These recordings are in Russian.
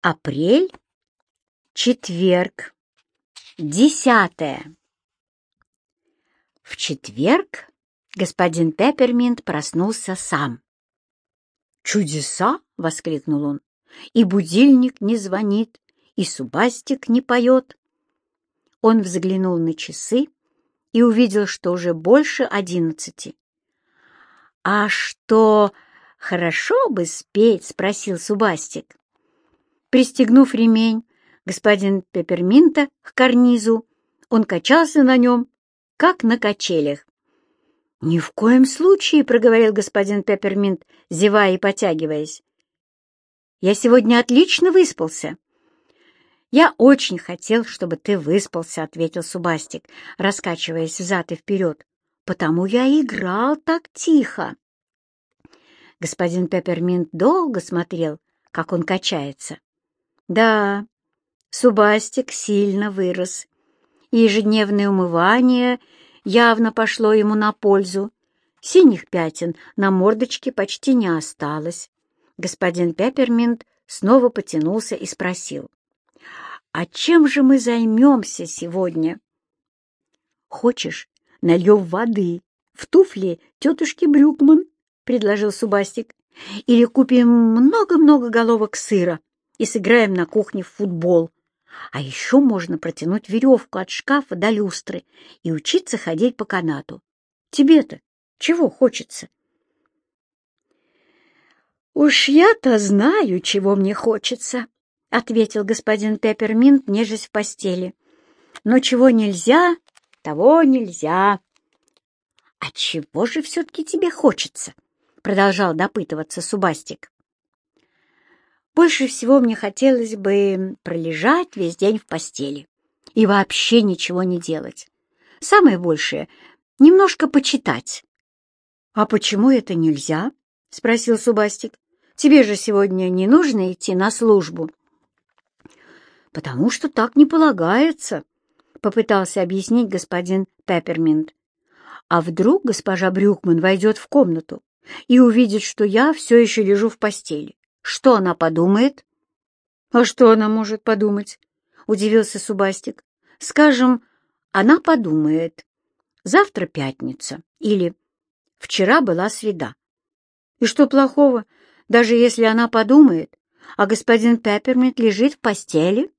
Апрель, четверг, десятое. В четверг господин Пепперминт проснулся сам. «Чудеса!» — воскликнул он. «И будильник не звонит, и субастик не поет». Он взглянул на часы и увидел, что уже больше одиннадцати. «А что, хорошо бы спеть?» — спросил Субастик. Пристегнув ремень, господин Пепперминта к карнизу, он качался на нем, как на качелях. «Ни в коем случае», — проговорил господин Пепперминт, зевая и потягиваясь. «Я сегодня отлично выспался». «Я очень хотел, чтобы ты выспался», — ответил Субастик, раскачиваясь взад и вперед. «Потому я играл так тихо». Господин Пепперминт долго смотрел, как он качается. Да, Субастик сильно вырос, и ежедневное умывание явно пошло ему на пользу. Синих пятен на мордочке почти не осталось. Господин Пепперминт снова потянулся и спросил. «А чем же мы займемся сегодня?» «Хочешь, нальем воды в туфли тетушки Брюкман?» — предложил Субастик. «Или купим много-много головок сыра и сыграем на кухне в футбол. А еще можно протянуть веревку от шкафа до люстры и учиться ходить по канату. Тебе-то чего хочется? «Уж я-то знаю, чего мне хочется», — ответил господин Пепперминт, нежесть в постели. «Но чего нельзя, того нельзя». «А чего же все-таки тебе хочется?» — продолжал допытываться Субастик. Больше всего мне хотелось бы пролежать весь день в постели и вообще ничего не делать. Самое большее — немножко почитать. — А почему это нельзя? — спросил Субастик. — Тебе же сегодня не нужно идти на службу. — Потому что так не полагается, — попытался объяснить господин Пепперминт. А вдруг госпожа Брюкман войдет в комнату и увидит, что я все еще лежу в постели? Что она подумает? — А что она может подумать? — удивился Субастик. — Скажем, она подумает. Завтра пятница. Или вчера была среда. И что плохого, даже если она подумает, а господин Пепперминт лежит в постели?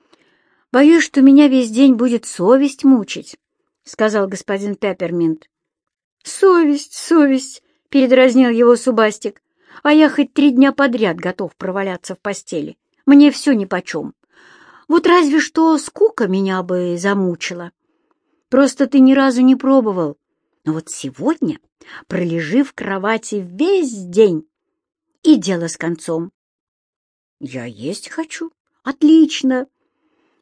— Боюсь, что меня весь день будет совесть мучить, — сказал господин Пепперминт. — Совесть, совесть, — передразнил его Субастик а я хоть три дня подряд готов проваляться в постели. Мне все нипочем. Вот разве что скука меня бы замучила. Просто ты ни разу не пробовал. Но вот сегодня пролежи в кровати весь день, и дело с концом. Я есть хочу. Отлично.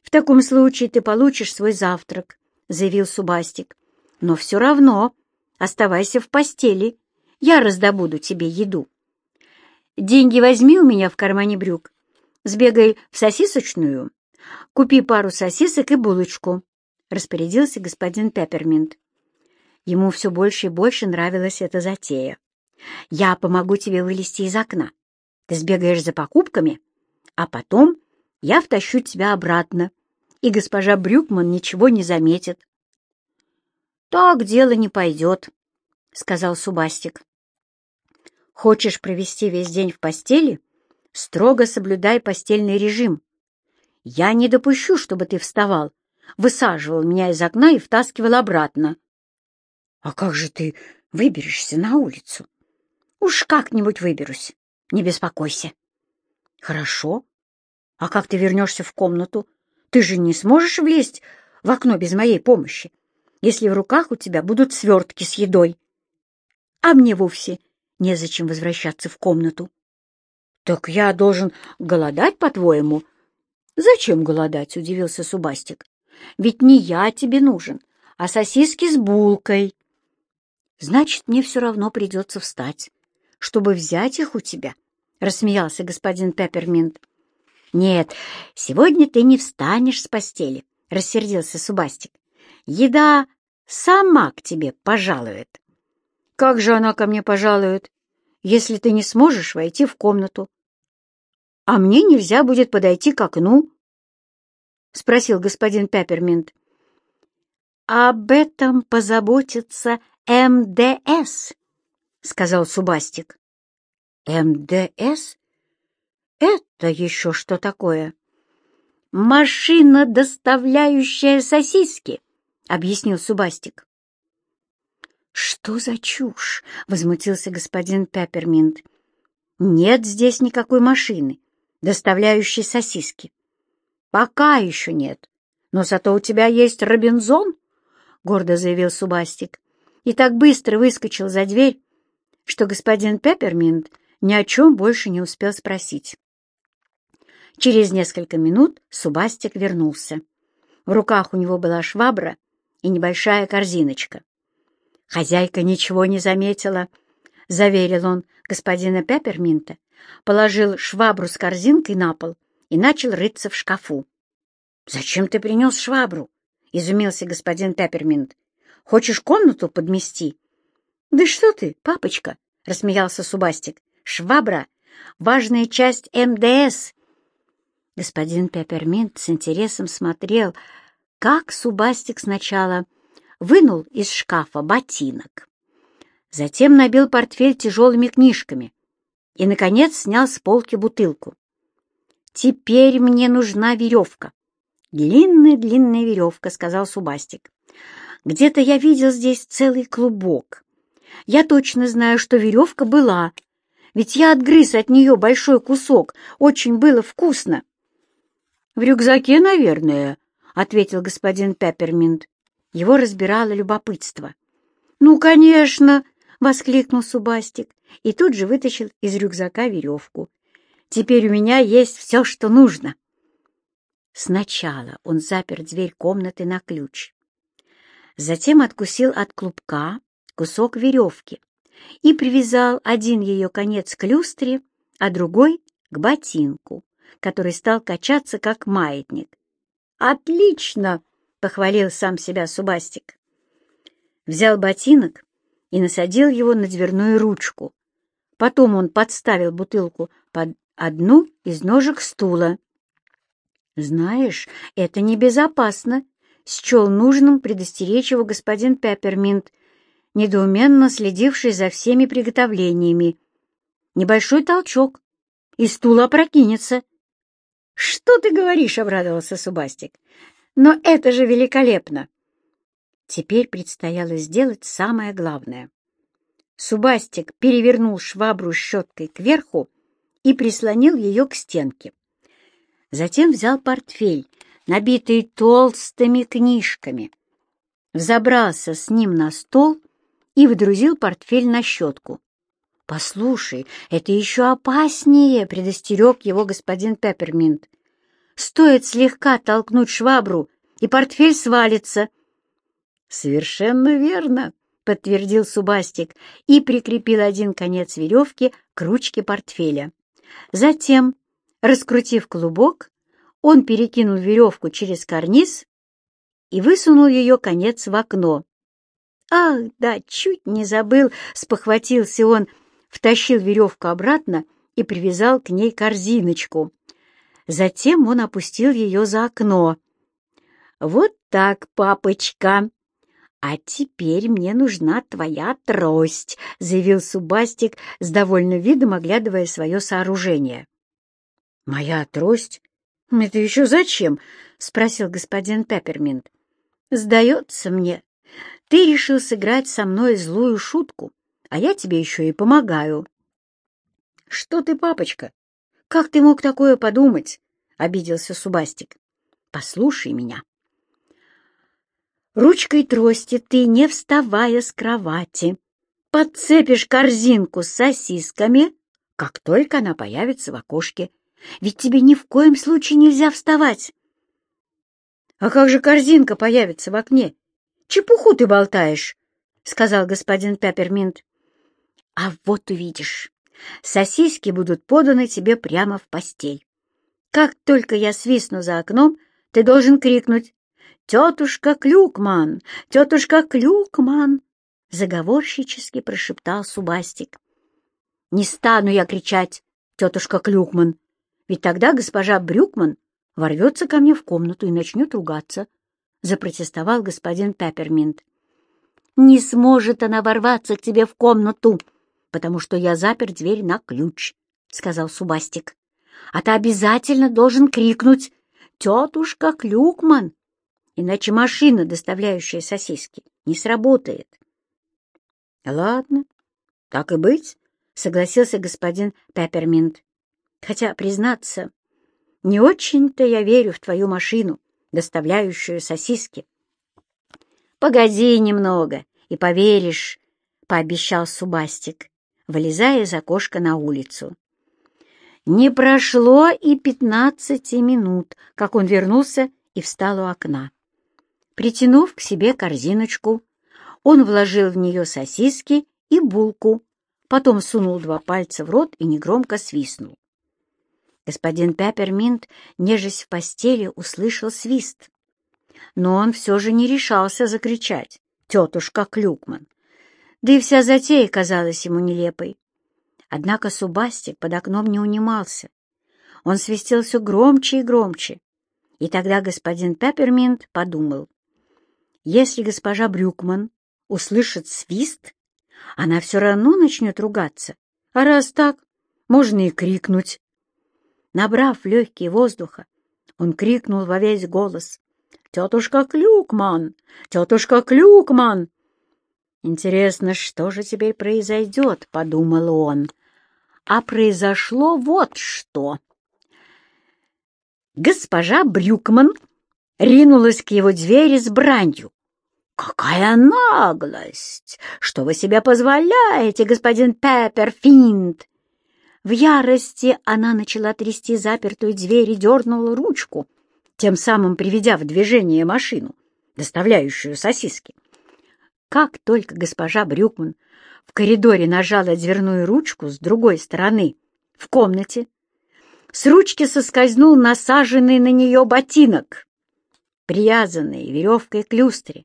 В таком случае ты получишь свой завтрак, заявил Субастик. Но все равно оставайся в постели. Я раздобуду тебе еду. Деньги возьми у меня в кармане брюк. Сбегай в сосисочную, купи пару сосисок и булочку», — распорядился господин Пепперминт. Ему все больше и больше нравилась эта затея. «Я помогу тебе вылезти из окна. Ты сбегаешь за покупками, а потом я втащу тебя обратно, и госпожа Брюкман ничего не заметит». «Так дело не пойдет», — сказал Субастик. Хочешь провести весь день в постели? Строго соблюдай постельный режим. Я не допущу, чтобы ты вставал, высаживал меня из окна и втаскивал обратно. А как же ты выберешься на улицу? Уж как-нибудь выберусь, не беспокойся. Хорошо. А как ты вернешься в комнату? Ты же не сможешь влезть в окно без моей помощи, если в руках у тебя будут свертки с едой. А мне вовсе незачем возвращаться в комнату. — Так я должен голодать, по-твоему? — Зачем голодать? — удивился Субастик. — Ведь не я тебе нужен, а сосиски с булкой. — Значит, мне все равно придется встать, чтобы взять их у тебя, — рассмеялся господин Пепперминт. — Нет, сегодня ты не встанешь с постели, — рассердился Субастик. — Еда сама к тебе пожалует. Как же она ко мне пожалует, если ты не сможешь войти в комнату? а мне нельзя будет подойти к окну?» — спросил господин Пепперминт. «Об этом позаботится МДС», — сказал Субастик. «МДС? Это еще что такое?» «Машина, доставляющая сосиски», — объяснил Субастик. «Что за чушь?» — возмутился господин Пепперминт. «Нет здесь никакой машины, доставляющей сосиски. Пока еще нет, но зато у тебя есть Робинзон», — гордо заявил Субастик. И так быстро выскочил за дверь, что господин Пепперминт ни о чем больше не успел спросить. Через несколько минут Субастик вернулся. В руках у него была швабра и небольшая корзиночка. Хозяйка ничего не заметила, — заверил он господина Пепперминта, положил швабру с корзинкой на пол и начал рыться в шкафу. — Зачем ты принес швабру? — изумился господин Пепперминт. — Хочешь комнату подмести? — Да что ты, папочка, — рассмеялся Субастик. — Швабра — важная часть МДС. Господин Пепперминт с интересом смотрел, как Субастик сначала вынул из шкафа ботинок. Затем набил портфель тяжелыми книжками и, наконец, снял с полки бутылку. «Теперь мне нужна веревка». «Длинная-длинная веревка», — сказал Субастик. «Где-то я видел здесь целый клубок. Я точно знаю, что веревка была, ведь я отгрыз от нее большой кусок, очень было вкусно». «В рюкзаке, наверное», — ответил господин Пепперминт. Его разбирало любопытство. «Ну, конечно!» — воскликнул Субастик и тут же вытащил из рюкзака веревку. «Теперь у меня есть все, что нужно!» Сначала он запер дверь комнаты на ключ. Затем откусил от клубка кусок веревки и привязал один ее конец к люстре, а другой — к ботинку, который стал качаться, как маятник. «Отлично!» — похвалил сам себя Субастик. Взял ботинок и насадил его на дверную ручку. Потом он подставил бутылку под одну из ножек стула. «Знаешь, это небезопасно», — счел нужным предостеречь его господин Пепперминт, недоуменно следивший за всеми приготовлениями. Небольшой толчок, и стул опрокинется. «Что ты говоришь?» — обрадовался Субастик. Но это же великолепно! Теперь предстояло сделать самое главное. Субастик перевернул швабру щеткой кверху и прислонил ее к стенке. Затем взял портфель, набитый толстыми книжками, взобрался с ним на стол и выдрузил портфель на щетку. «Послушай, это еще опаснее!» — предостерег его господин Пепперминт. Стоит слегка толкнуть швабру, и портфель свалится. — Совершенно верно, — подтвердил Субастик и прикрепил один конец веревки к ручке портфеля. Затем, раскрутив клубок, он перекинул веревку через карниз и высунул ее конец в окно. «Ах, да, чуть не забыл!» — спохватился он, втащил веревку обратно и привязал к ней корзиночку. Затем он опустил ее за окно. «Вот так, папочка!» «А теперь мне нужна твоя трость», — заявил Субастик с довольным видом, оглядывая свое сооружение. «Моя трость? Это еще зачем?» — спросил господин Пепперминт. «Сдается мне, ты решил сыграть со мной злую шутку, а я тебе еще и помогаю». «Что ты, папочка? «Как ты мог такое подумать?» — обиделся Субастик. «Послушай меня. Ручкой трости ты, не вставая с кровати, подцепишь корзинку с сосисками, как только она появится в окошке. Ведь тебе ни в коем случае нельзя вставать». «А как же корзинка появится в окне? Чепуху ты болтаешь!» — сказал господин Пепперминт. «А вот увидишь. Сосиски будут поданы тебе прямо в постель. Как только я свистну за окном, ты должен крикнуть «Тетушка Клюкман! Тетушка Клюкман!» Заговорщически прошептал Субастик. «Не стану я кричать, тетушка Клюкман, ведь тогда госпожа Брюкман ворвется ко мне в комнату и начнет ругаться, — запротестовал господин Пепперминт. «Не сможет она ворваться к тебе в комнату, потому что я запер дверь на ключ», — сказал Субастик. «А ты обязательно должен крикнуть «Тетушка Клюкман!» иначе машина, доставляющая сосиски, не сработает. — Ладно, так и быть, — согласился господин Пепперминт. — Хотя, признаться, не очень-то я верю в твою машину, доставляющую сосиски. — Погоди немного и поверишь, — пообещал Субастик, вылезая из окошка на улицу. Не прошло и пятнадцати минут, как он вернулся и встал у окна. Притянув к себе корзиночку, он вложил в нее сосиски и булку, потом сунул два пальца в рот и негромко свистнул. Господин Пепперминт, нежесть в постели, услышал свист. Но он все же не решался закричать «Тетушка Клюкман!» Да и вся затея казалась ему нелепой. Однако Субастик под окном не унимался. Он свистел все громче и громче. И тогда господин Пепперминт подумал, если госпожа Брюкман услышит свист, она все равно начнет ругаться, а раз так, можно и крикнуть. Набрав легкие воздуха, он крикнул во весь голос. «Тетушка Клюкман! Тетушка Клюкман!» «Интересно, что же теперь произойдет?» — подумал он. А произошло вот что. Госпожа Брюкман ринулась к его двери с бранью. «Какая наглость! Что вы себе позволяете, господин Пепперфинт?» В ярости она начала трясти запертую дверь и дернула ручку, тем самым приведя в движение машину, доставляющую сосиски. Как только госпожа Брюкман в коридоре нажала дверную ручку с другой стороны, в комнате, с ручки соскользнул насаженный на нее ботинок, привязанный веревкой к люстре.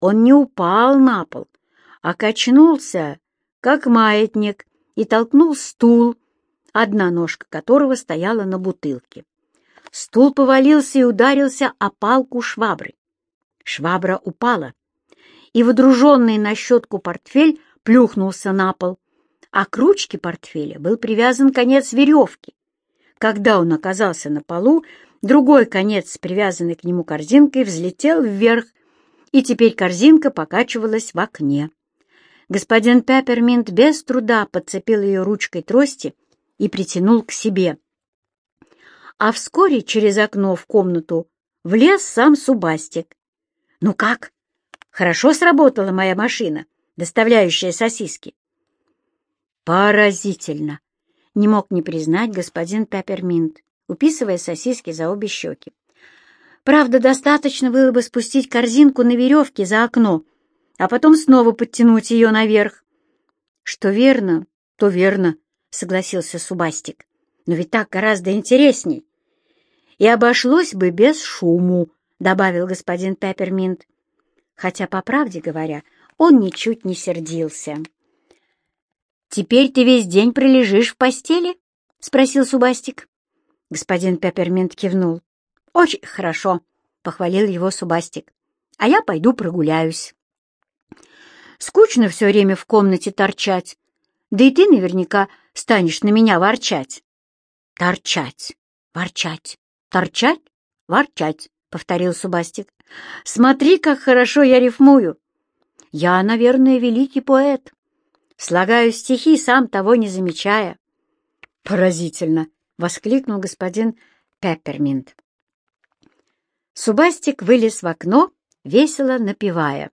Он не упал на пол, а качнулся, как маятник, и толкнул стул, одна ножка которого стояла на бутылке. Стул повалился и ударился о палку швабры. Швабра упала, и водруженный на щетку портфель плюхнулся на пол, а к ручке портфеля был привязан конец веревки. Когда он оказался на полу, другой конец с привязанной к нему корзинкой взлетел вверх и теперь корзинка покачивалась в окне. Господин Пепперминт без труда подцепил ее ручкой трости и притянул к себе. А вскоре через окно в комнату влез сам Субастик. «Ну как? Хорошо сработала моя машина, доставляющая сосиски?» «Поразительно!» — не мог не признать господин Пепперминт, уписывая сосиски за обе щеки. Правда, достаточно было бы спустить корзинку на веревке за окно, а потом снова подтянуть ее наверх. — Что верно, то верно, — согласился Субастик. — Но ведь так гораздо интересней. — И обошлось бы без шуму, — добавил господин Пепперминт. Хотя, по правде говоря, он ничуть не сердился. — Теперь ты весь день пролежишь в постели? — спросил Субастик. Господин Пепперминт кивнул. «Очень хорошо», — похвалил его Субастик. «А я пойду прогуляюсь». «Скучно все время в комнате торчать. Да и ты наверняка станешь на меня ворчать». «Торчать, ворчать, торчать, ворчать», — повторил Субастик. «Смотри, как хорошо я рифмую. Я, наверное, великий поэт. Слагаю стихи, сам того не замечая». «Поразительно!» — воскликнул господин Пепперминт. Субастик вылез в окно, весело напевая.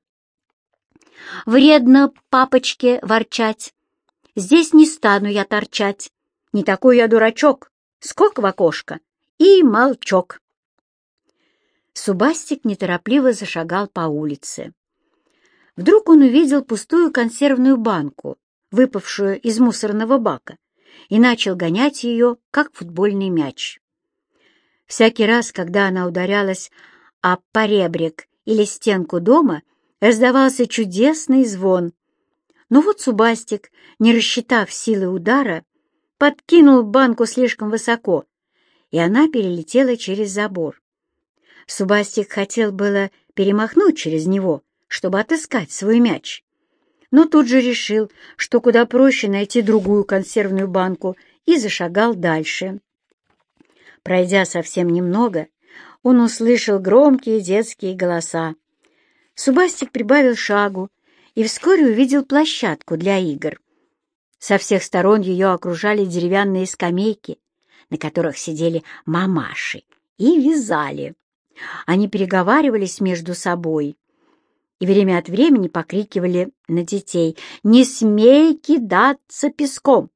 «Вредно папочке ворчать, здесь не стану я торчать, не такой я дурачок, скок в окошко и молчок». Субастик неторопливо зашагал по улице. Вдруг он увидел пустую консервную банку, выпавшую из мусорного бака, и начал гонять ее, как футбольный мяч. Всякий раз, когда она ударялась о поребрик или стенку дома, раздавался чудесный звон. Но вот Субастик, не рассчитав силы удара, подкинул банку слишком высоко, и она перелетела через забор. Субастик хотел было перемахнуть через него, чтобы отыскать свой мяч, но тут же решил, что куда проще найти другую консервную банку, и зашагал дальше. Пройдя совсем немного, он услышал громкие детские голоса. Субастик прибавил шагу и вскоре увидел площадку для игр. Со всех сторон ее окружали деревянные скамейки, на которых сидели мамаши, и вязали. Они переговаривались между собой и время от времени покрикивали на детей «Не смей кидаться песком!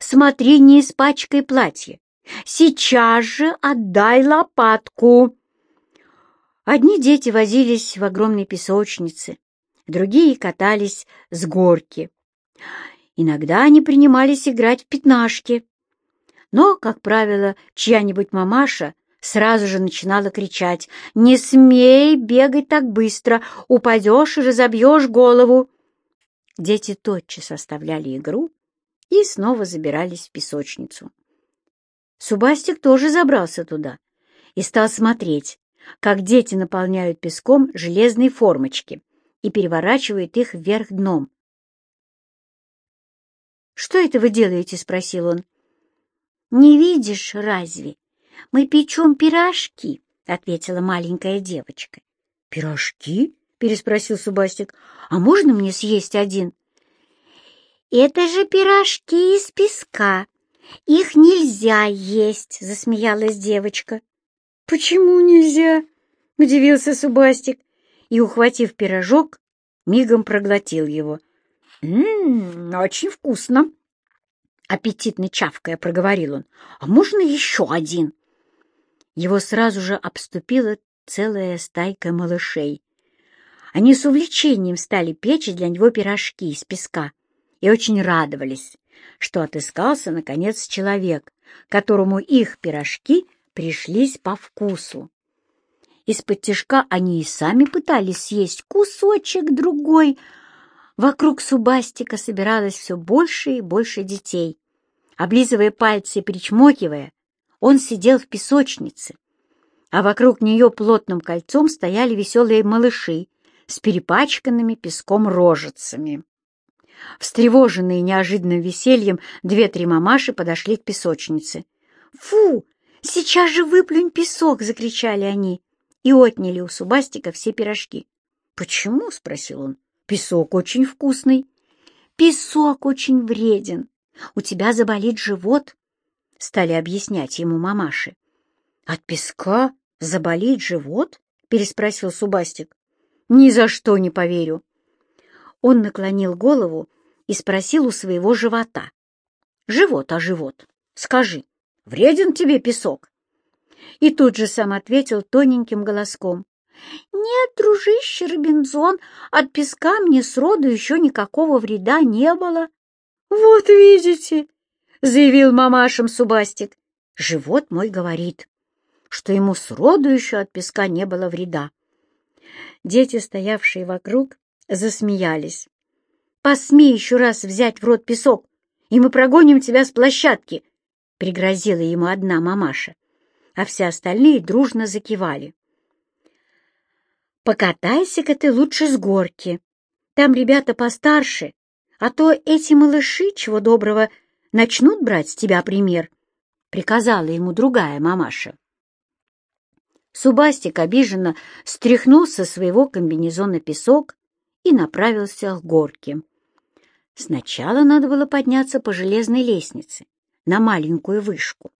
Смотри, не испачкай платье! Сейчас же отдай лопатку!» Одни дети возились в огромной песочнице, другие катались с горки. Иногда они принимались играть в пятнашки. Но, как правило, чья-нибудь мамаша сразу же начинала кричать «Не смей бегать так быстро, упадешь и разобьешь голову!» Дети тотчас оставляли игру и снова забирались в песочницу. Субастик тоже забрался туда и стал смотреть, как дети наполняют песком железные формочки и переворачивают их вверх дном. «Что это вы делаете?» — спросил он. «Не видишь, разве? Мы печем пирожки», — ответила маленькая девочка. «Пирожки?» — переспросил Субастик. «А можно мне съесть один?» «Это же пирожки из песка. Их нельзя есть», — засмеялась девочка. «Почему нельзя?» — удивился Субастик и, ухватив пирожок, мигом проглотил его. «М-м, очень вкусно!» Аппетитно чавкая проговорил он. «А можно еще один?» Его сразу же обступила целая стайка малышей. Они с увлечением стали печь для него пирожки из песка и очень радовались, что отыскался, наконец, человек, которому их пирожки пришлись по вкусу. Из-под тяжка они и сами пытались съесть кусочек другой — Вокруг Субастика собиралось все больше и больше детей. Облизывая пальцы и причмокивая, он сидел в песочнице, а вокруг нее плотным кольцом стояли веселые малыши с перепачканными песком рожицами. Встревоженные неожиданным весельем, две-три мамаши подошли к песочнице. «Фу! Сейчас же выплюнь песок!» — закричали они и отняли у Субастика все пирожки. «Почему?» — спросил он. Песок очень вкусный. Песок очень вреден. У тебя заболит живот, — стали объяснять ему мамаши. От песка заболит живот? — переспросил Субастик. Ни за что не поверю. Он наклонил голову и спросил у своего живота. «Живот, а живот, скажи, вреден тебе песок?» И тут же сам ответил тоненьким голоском. «Нет, дружище Робинзон, от песка мне сроду еще никакого вреда не было». «Вот видите», — заявил мамашем Субастик, — «живот мой говорит, что ему сроду еще от песка не было вреда». Дети, стоявшие вокруг, засмеялись. «Посмей еще раз взять в рот песок, и мы прогоним тебя с площадки», — пригрозила ему одна мамаша, а все остальные дружно закивали. Покатайся-ка ты лучше с горки. Там ребята постарше, а то эти малыши, чего доброго, начнут брать с тебя пример, — приказала ему другая мамаша. Субастик обиженно стряхнул со своего комбинезона песок и направился к горке. Сначала надо было подняться по железной лестнице на маленькую вышку,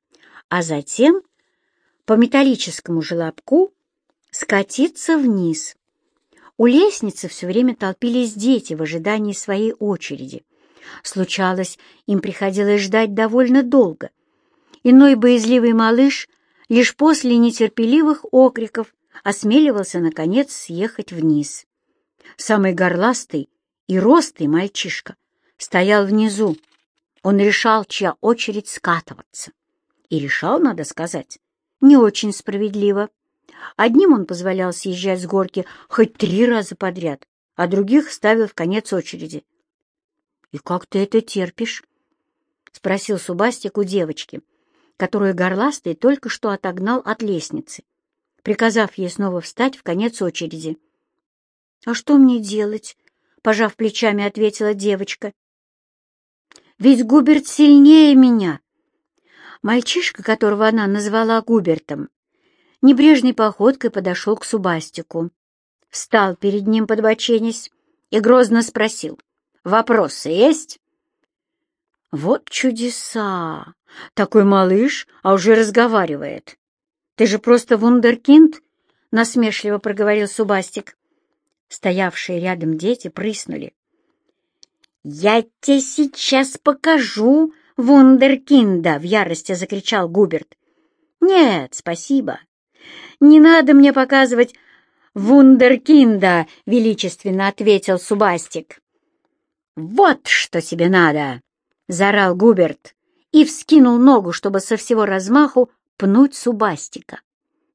а затем по металлическому желобку скатиться вниз. У лестницы все время толпились дети в ожидании своей очереди. Случалось, им приходилось ждать довольно долго. Иной боязливый малыш лишь после нетерпеливых окриков осмеливался, наконец, съехать вниз. Самый горластый и ростый мальчишка стоял внизу. Он решал, чья очередь скатываться. И решал, надо сказать, не очень справедливо. Одним он позволял съезжать с горки хоть три раза подряд, а других ставил в конец очереди. — И как ты это терпишь? — спросил Субастик у девочки, которую горластый только что отогнал от лестницы, приказав ей снова встать в конец очереди. «А что мне делать?» — пожав плечами, ответила девочка. «Ведь Губерт сильнее меня». Мальчишка, которого она назвала Губертом, небрежной походкой подошел к Субастику, встал перед ним подбоченясь и грозно спросил, «Вопросы есть?» «Вот чудеса! Такой малыш, а уже разговаривает. Ты же просто вундеркинд!» — насмешливо проговорил Субастик. Стоявшие рядом дети прыснули. «Я тебе сейчас покажу вундеркинда!» — в ярости закричал Губерт. «Нет, спасибо. Не надо мне показывать вундеркинда!» — величественно ответил Субастик. «Вот что тебе надо!» — заорал Губерт и вскинул ногу, чтобы со всего размаху пнуть Субастика.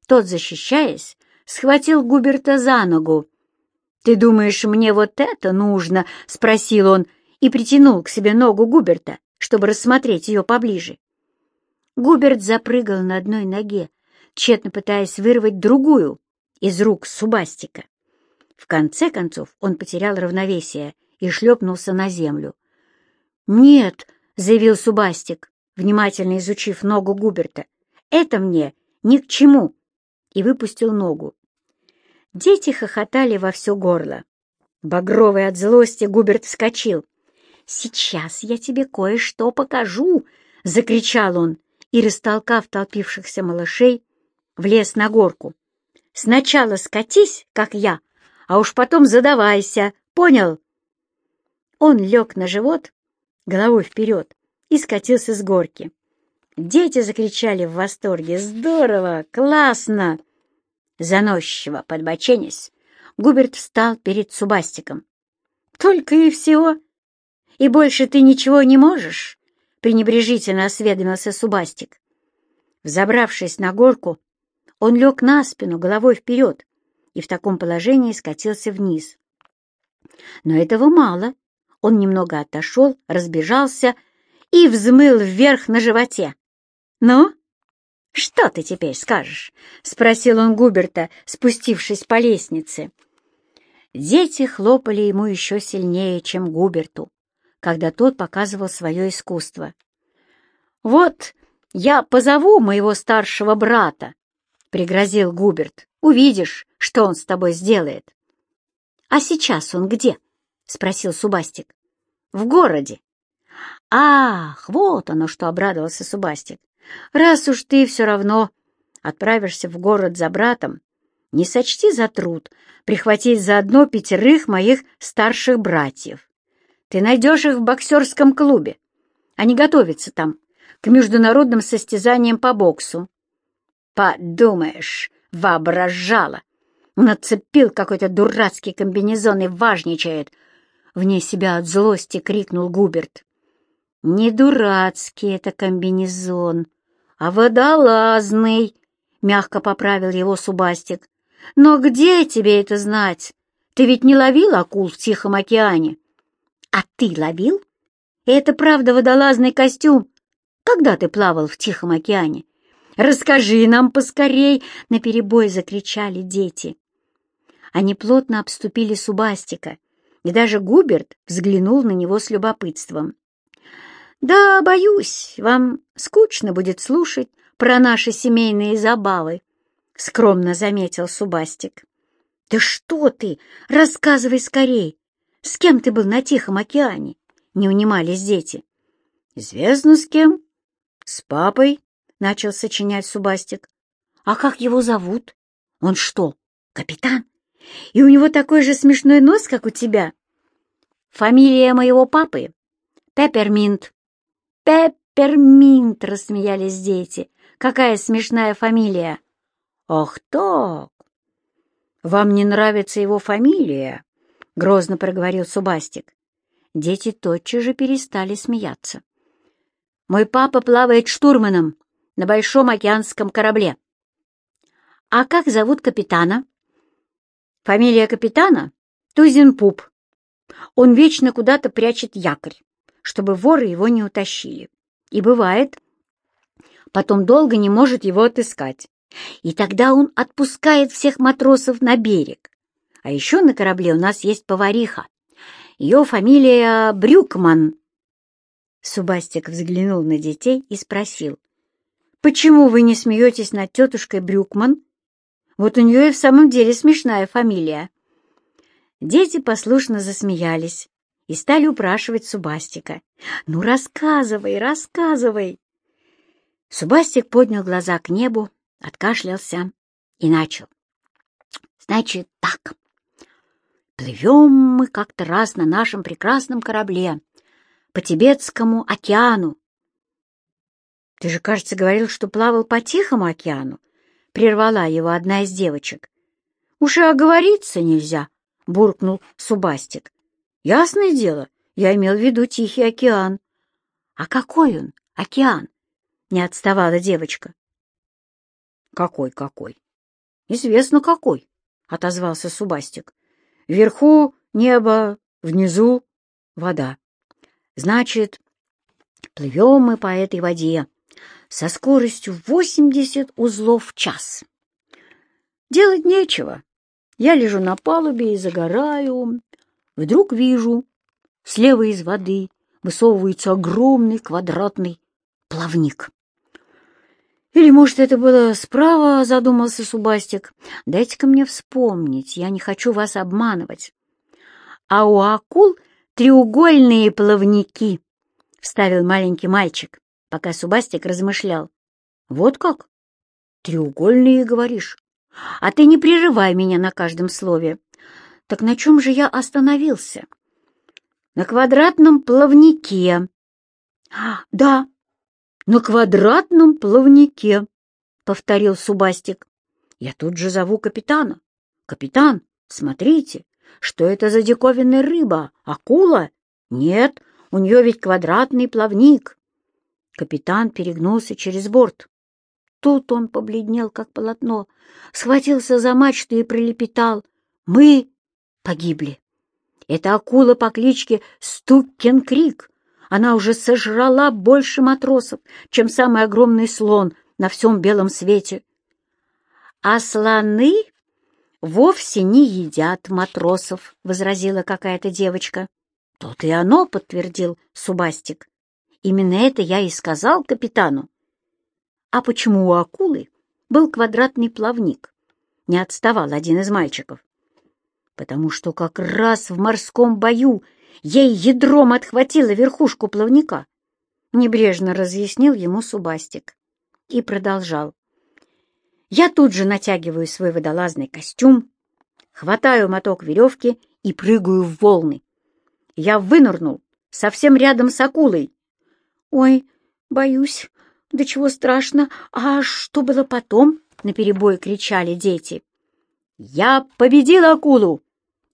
Тот, защищаясь, схватил Губерта за ногу. «Ты думаешь, мне вот это нужно?» — спросил он и притянул к себе ногу Губерта, чтобы рассмотреть ее поближе. Губерт запрыгал на одной ноге, тщетно пытаясь вырвать другую из рук Субастика. В конце концов он потерял равновесие и шлепнулся на землю. «Нет», — заявил Субастик, внимательно изучив ногу Губерта, — «это мне ни к чему», и выпустил ногу. Дети хохотали во все горло. Багровый от злости Губерт вскочил. «Сейчас я тебе кое-что покажу!» — закричал он и, растолкав толпившихся малышей, влез на горку. «Сначала скатись, как я, а уж потом задавайся, понял?» Он лег на живот, головой вперед, и скатился с горки. Дети закричали в восторге «Здорово! Классно!» Заносчиво подбоченясь, Губерт встал перед Субастиком. «Только и всего? И больше ты ничего не можешь?» — пренебрежительно осведомился Субастик. Взобравшись на горку, он лег на спину, головой вперед, и в таком положении скатился вниз. Но этого мало. Он немного отошел, разбежался и взмыл вверх на животе. «Ну, что ты теперь скажешь?» — спросил он Губерта, спустившись по лестнице. Дети хлопали ему еще сильнее, чем Губерту, когда тот показывал свое искусство. «Вот я позову моего старшего брата», — пригрозил Губерт. «Увидишь, что он с тобой сделает». «А сейчас он где?» — спросил Субастик. «В городе». «Ах, вот оно что!» — обрадовался Субастик. «Раз уж ты все равно отправишься в город за братом, не сочти за труд прихватить заодно пятерых моих старших братьев. Ты найдешь их в боксерском клубе. Они готовятся там к международным состязаниям по боксу. Подумаешь, воображала. Нацепил какой-то дурацкий комбинезон и важничает. Вне себя от злости крикнул Губерт. Не дурацкий это комбинезон, а водолазный, мягко поправил его Субастик. Но где тебе это знать? Ты ведь не ловил акул в Тихом океане? А ты ловил? Это правда водолазный костюм. Когда ты плавал в Тихом океане? Расскажи нам поскорей, наперебой закричали дети. Они плотно обступили Субастика, и даже Губерт взглянул на него с любопытством. «Да, боюсь, вам скучно будет слушать про наши семейные забавы», — скромно заметил Субастик. «Да что ты? Рассказывай скорей! С кем ты был на Тихом океане?» — не унимались дети. «Известно с кем. С папой», — начал сочинять Субастик. «А как его зовут? Он что, капитан? И у него такой же смешной нос, как у тебя?» «Фамилия моего папы — Пепперминт», «Пепперминт!» — рассмеялись дети. «Какая смешная фамилия!» «Ах так! Вам не нравится его фамилия?» — грозно проговорил Субастик. Дети тотчас же перестали смеяться. «Мой папа плавает штурманом на большом океанском корабле». «А как зовут капитана?» «Фамилия капитана — Тузин-Пуп. Он вечно куда-то прячет якорь чтобы воры его не утащили. И бывает, потом долго не может его отыскать. И тогда он отпускает всех матросов на берег. А еще на корабле у нас есть повариха. Ее фамилия Брюкман. Субастик взглянул на детей и спросил, «Почему вы не смеетесь над тетушкой Брюкман? Вот у нее и в самом деле смешная фамилия». Дети послушно засмеялись и стали упрашивать Субастика. «Ну, рассказывай, рассказывай!» Субастик поднял глаза к небу, откашлялся и начал. «Значит так, плывем мы как-то раз на нашем прекрасном корабле по Тибетскому океану. Ты же, кажется, говорил, что плавал по Тихому океану, — прервала его одна из девочек. Уж и оговориться нельзя, — буркнул Субастик. Ясное дело, я имел в виду Тихий океан. А какой он, океан? Не отставала девочка. Какой, какой? Известно какой, — отозвался Субастик. Вверху небо, внизу вода. Значит, плывем мы по этой воде со скоростью 80 узлов в час. Делать нечего. Я лежу на палубе и загораю. Вдруг вижу, слева из воды высовывается огромный квадратный плавник. Или, может, это было справа, задумался Субастик. Дайте-ка мне вспомнить, я не хочу вас обманывать. А у акул треугольные плавники, — вставил маленький мальчик, пока Субастик размышлял. Вот как? Треугольные, говоришь? А ты не прерывай меня на каждом слове. Так на чем же я остановился? На квадратном плавнике. Да, на квадратном плавнике, — повторил Субастик. Я тут же зову капитана. Капитан, смотрите, что это за диковинная рыба? Акула? Нет, у нее ведь квадратный плавник. Капитан перегнулся через борт. Тут он побледнел, как полотно, схватился за мачту и пролепетал. Мы погибли. Это акула по кличке Стуккен-Крик. Она уже сожрала больше матросов, чем самый огромный слон на всем белом свете. А слоны вовсе не едят матросов, — возразила какая-то девочка. Тут и оно, — подтвердил Субастик. Именно это я и сказал капитану. А почему у акулы был квадратный плавник? Не отставал один из мальчиков. Потому что как раз в морском бою ей ядром отхватило верхушку плавника. Небрежно разъяснил ему Субастик и продолжал. Я тут же натягиваю свой водолазный костюм, хватаю моток веревки и прыгаю в волны. Я вынырнул совсем рядом с акулой. «Ой, боюсь, да чего страшно, а что было потом?» — наперебой кричали дети. «Я победил акулу!»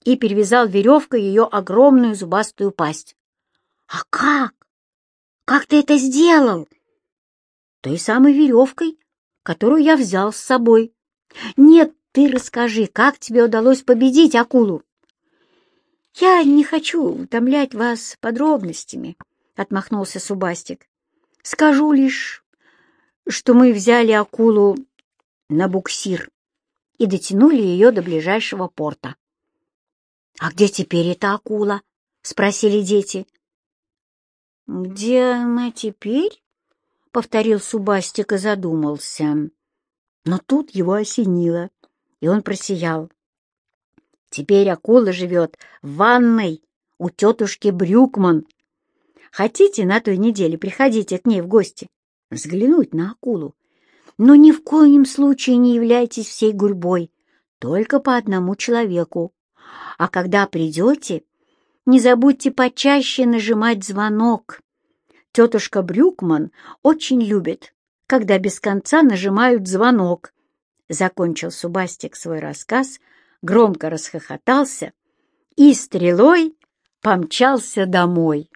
и перевязал веревкой ее огромную зубастую пасть. «А как? Как ты это сделал?» «Той самой веревкой, которую я взял с собой. Нет, ты расскажи, как тебе удалось победить акулу?» «Я не хочу утомлять вас подробностями», — отмахнулся Субастик. «Скажу лишь, что мы взяли акулу на буксир и дотянули ее до ближайшего порта. «А где теперь эта акула?» — спросили дети. «Где она теперь?» — повторил Субастик и задумался. Но тут его осенило, и он просиял. «Теперь акула живет в ванной у тетушки Брюкман. Хотите, на той неделе приходите к ней в гости, взглянуть на акулу. Но ни в коем случае не являйтесь всей гурьбой, только по одному человеку. А когда придете, не забудьте почаще нажимать звонок. Тетушка Брюкман очень любит, когда без конца нажимают звонок. Закончил Субастик свой рассказ, громко расхохотался и стрелой помчался домой.